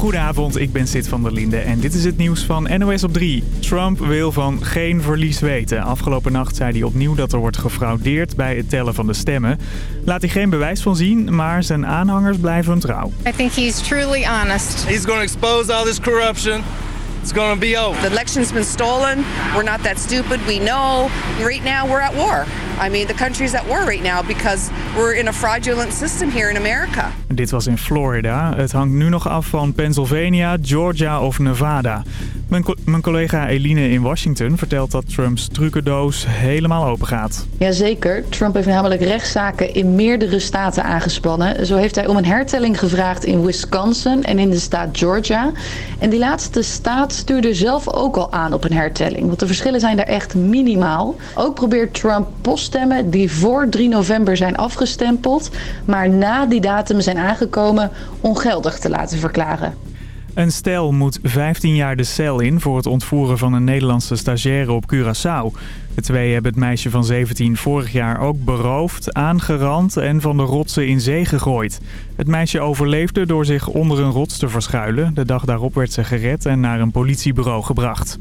Goedenavond, ik ben Sid van der Linde en dit is het nieuws van NOS op 3. Trump wil van geen verlies weten. Afgelopen nacht zei hij opnieuw dat er wordt gefraudeerd bij het tellen van de stemmen. Laat hij geen bewijs van zien, maar zijn aanhangers blijven hem trouw. I think he's truly honest. He's going to expose all this corruption. It's going to be over. The election's been stolen. We're not that stupid. We know. Right now, we're at war. I mean, the country's at war right now because we're in a fraudulent system here in America. Dit was in Florida. Het hangt nu nog af van Pennsylvania, Georgia of Nevada. Mijn, mijn collega Eline in Washington vertelt dat Trumps trucendoos helemaal open gaat. Jazeker. Trump heeft namelijk rechtszaken in meerdere staten aangespannen. Zo heeft hij om een hertelling gevraagd in Wisconsin en in de staat Georgia. En die laatste staat stuurde zelf ook al aan op een hertelling. Want de verschillen zijn daar echt minimaal. Ook probeert Trump poststemmen die voor 3 november zijn afgestempeld... maar na die datum zijn aangekomen ongeldig te laten verklaren. Een stel moet 15 jaar de cel in voor het ontvoeren van een Nederlandse stagiaire op Curaçao. De twee hebben het meisje van 17 vorig jaar ook beroofd, aangerand en van de rotsen in zee gegooid. Het meisje overleefde door zich onder een rots te verschuilen. De dag daarop werd ze gered en naar een politiebureau gebracht.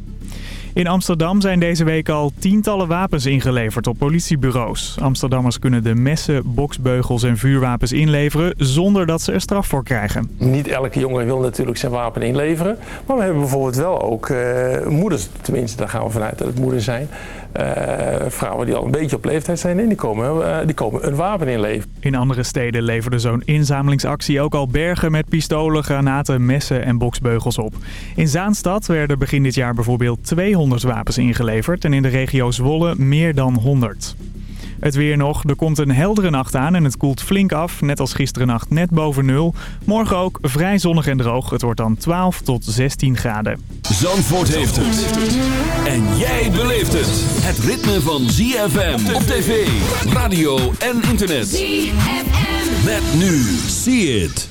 In Amsterdam zijn deze week al tientallen wapens ingeleverd op politiebureaus. Amsterdammers kunnen de messen, boksbeugels en vuurwapens inleveren zonder dat ze er straf voor krijgen. Niet elke jongen wil natuurlijk zijn wapen inleveren. Maar we hebben bijvoorbeeld wel ook uh, moeders, tenminste daar gaan we vanuit dat het moeders zijn. Uh, vrouwen die al een beetje op leeftijd zijn en die komen, uh, die komen een wapen inleveren. In andere steden leverde zo'n inzamelingsactie ook al bergen met pistolen, granaten, messen en boksbeugels op. In Zaanstad werden begin dit jaar bijvoorbeeld 200 wapens ingeleverd en in de regio Zwolle meer dan 100. Het weer nog. Er komt een heldere nacht aan en het koelt flink af. Net als gisteren nacht net boven nul. Morgen ook vrij zonnig en droog. Het wordt dan 12 tot 16 graden. Zandvoort heeft het. En jij beleeft het. Het ritme van ZFM op tv, radio en internet. ZFM. Met nu. See it.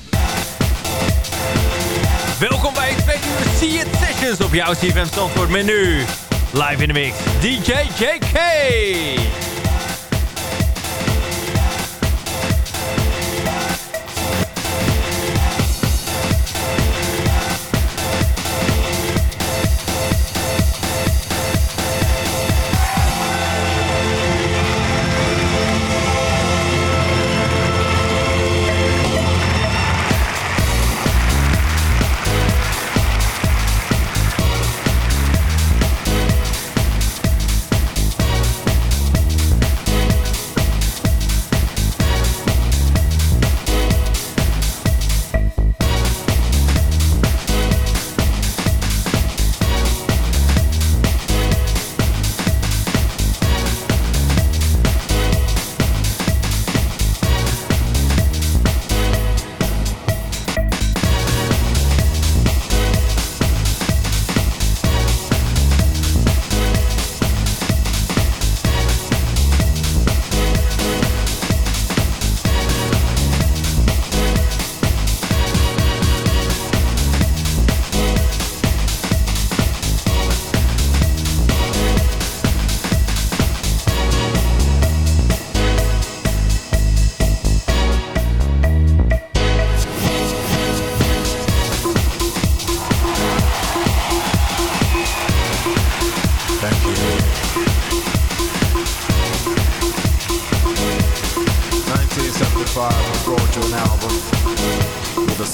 Welkom bij het tweede uur See It Sessions op jouw CFM Zandvoort. Met nu live in de mix DJ JK.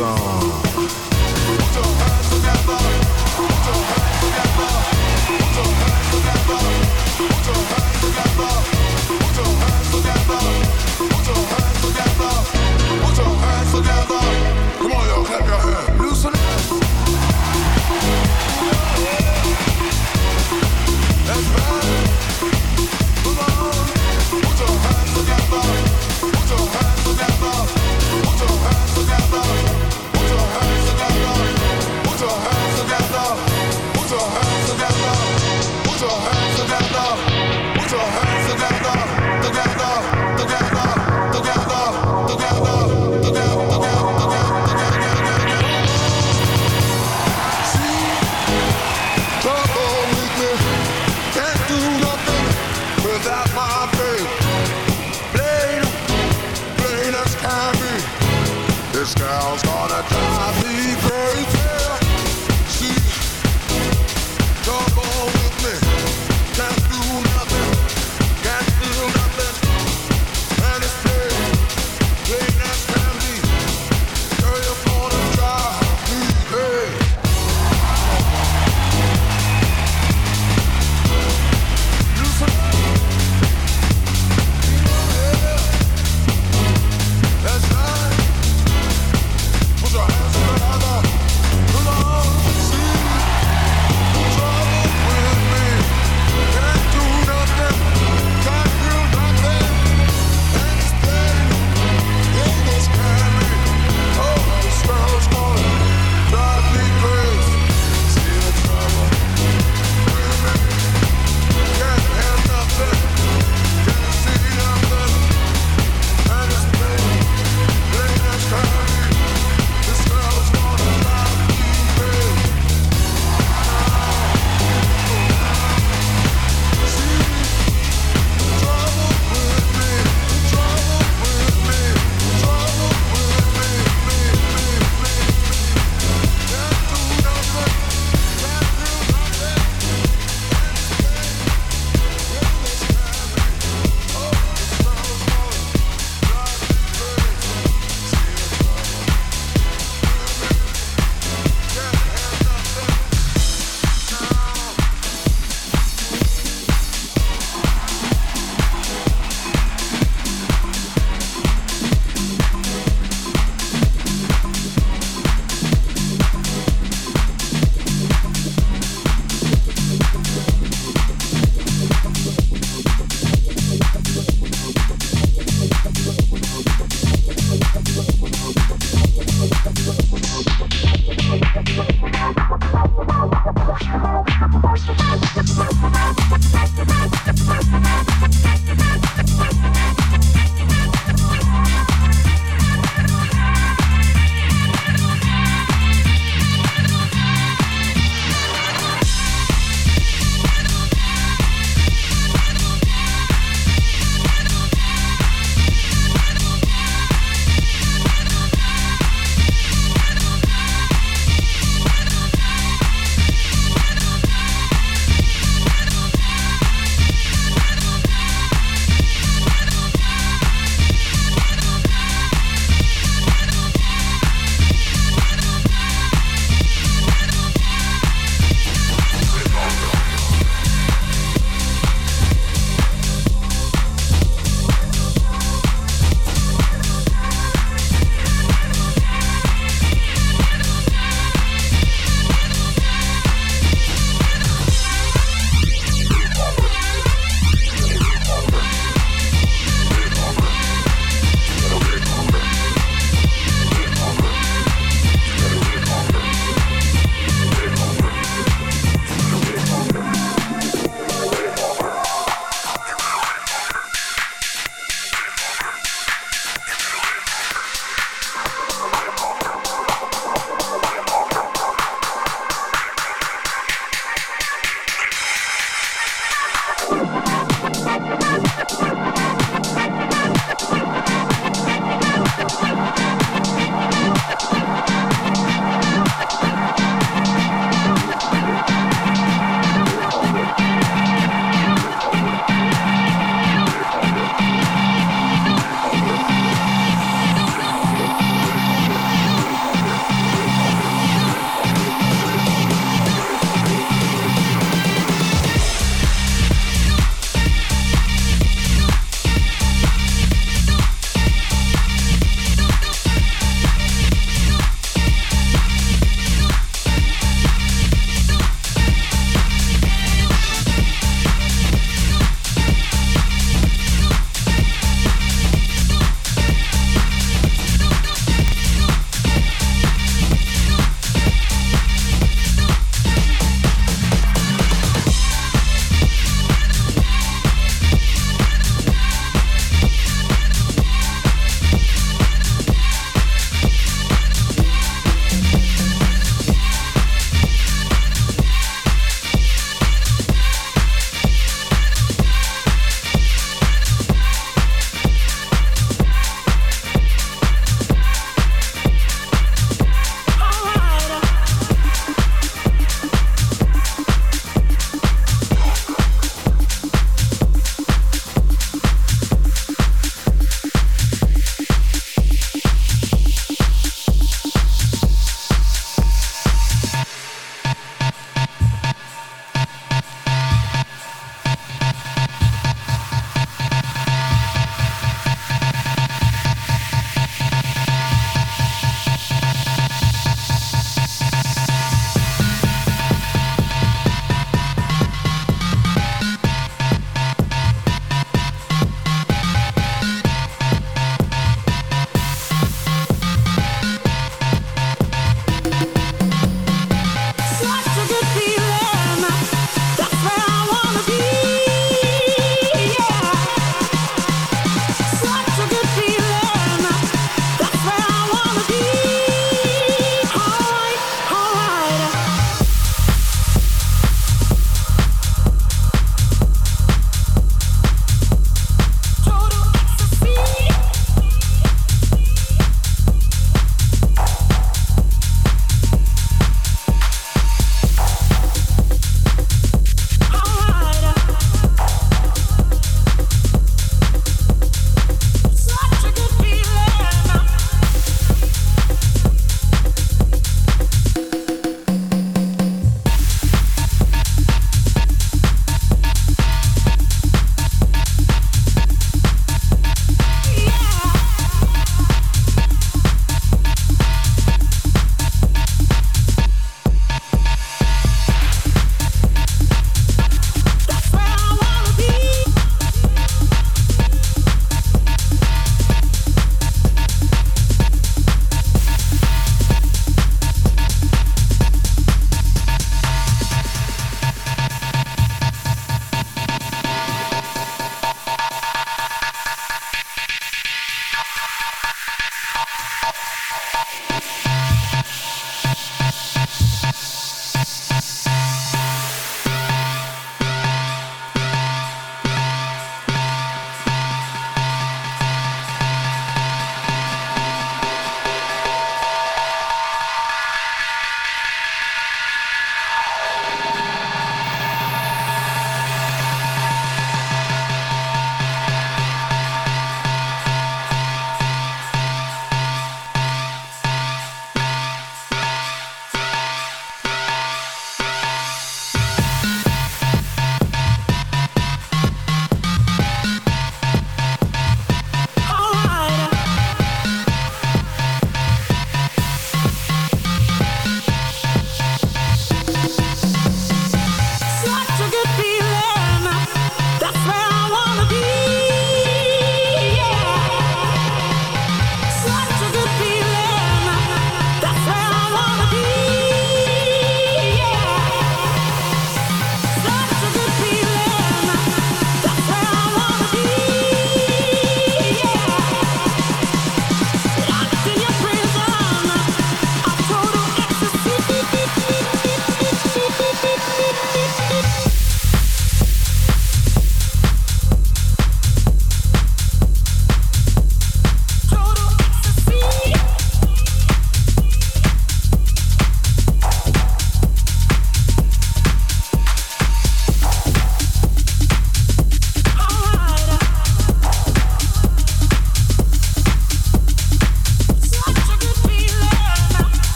song.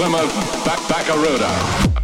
swimmer, back, back a roader.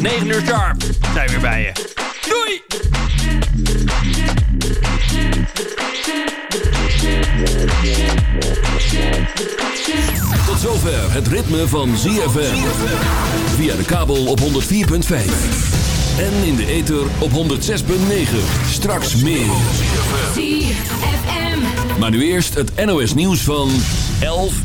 9 uur sharp zijn we weer bij je. Doei! Tot zover het ritme van ZFM. Via de kabel op 104.5. En in de ether op 106.9. Straks meer. Maar nu eerst het NOS nieuws van 11